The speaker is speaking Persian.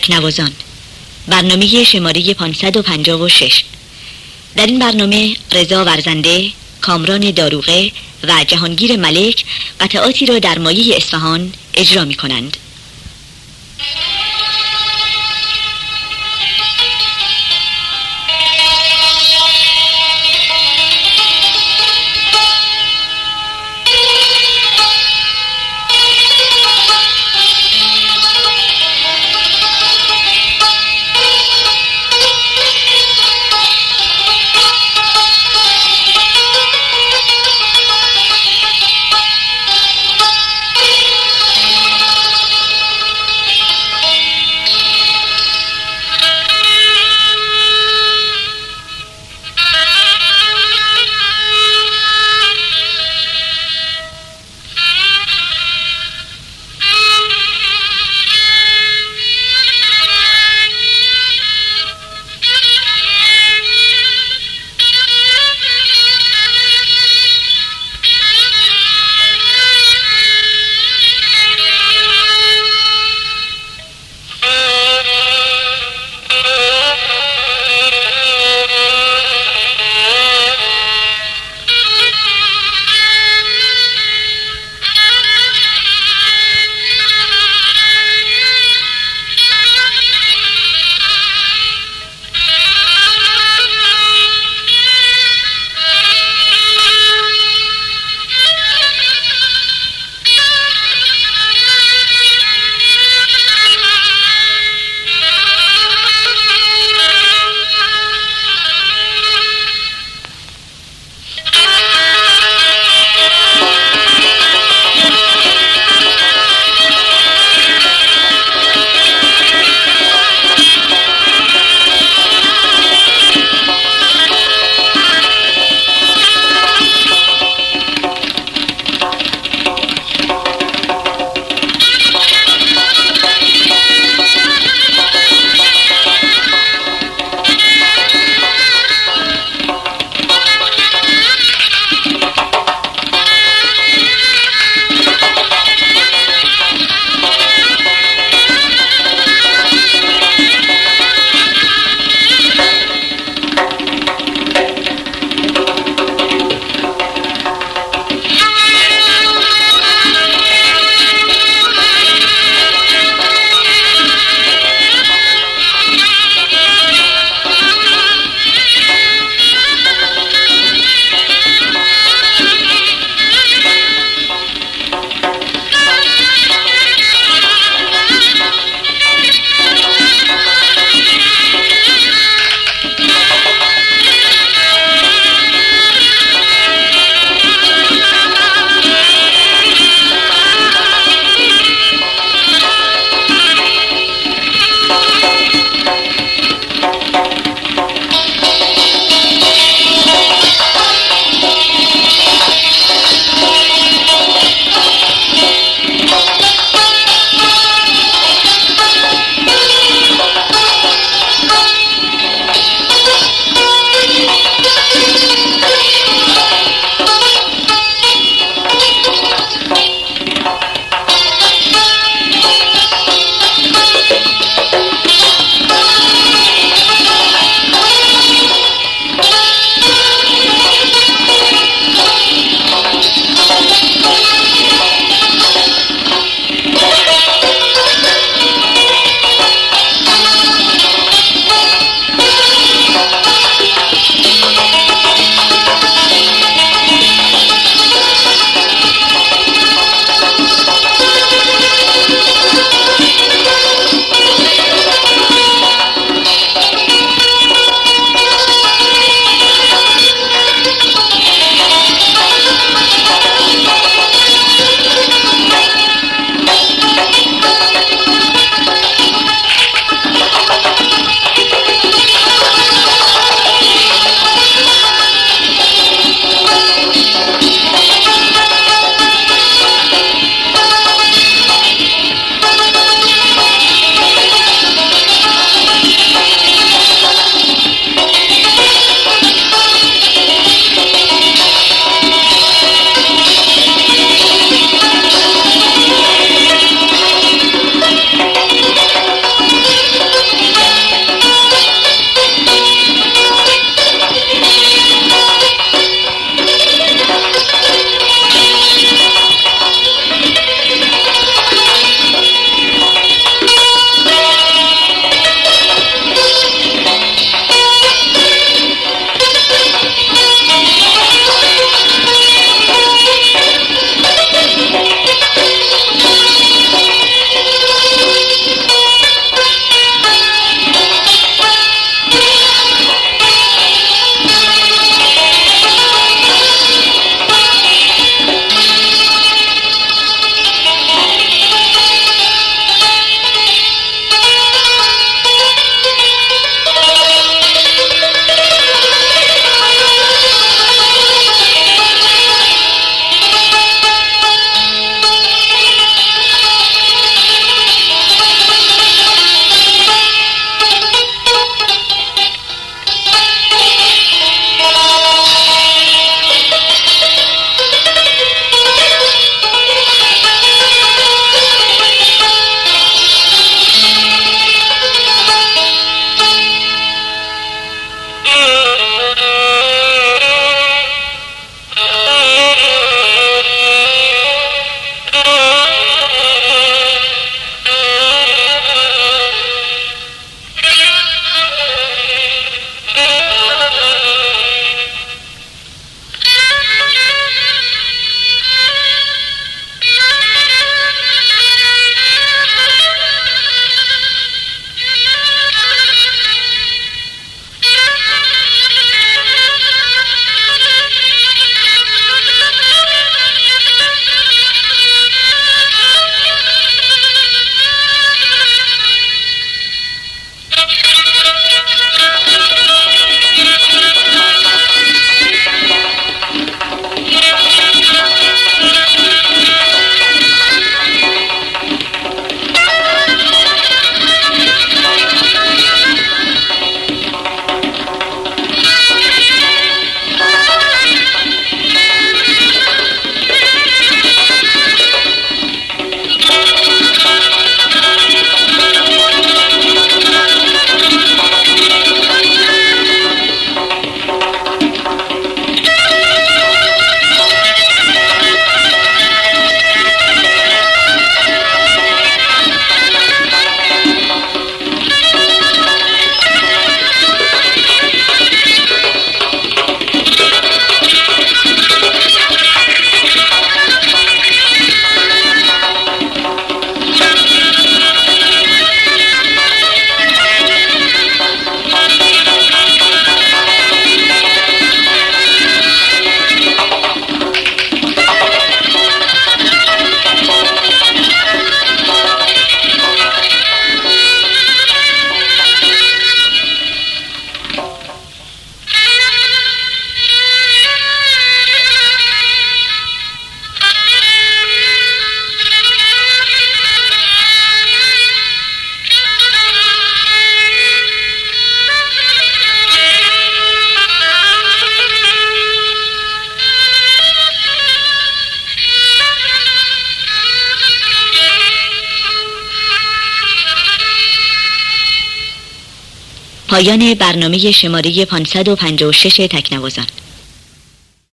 تکنوازان برنامه شماره 556 در این برنامه رضا ورزنده کامران داروغه و جهانگیر ملک قطعاتی را در مایه اصفهان اجرا می کنند پایان برنامه شماره 556 تکنوازان.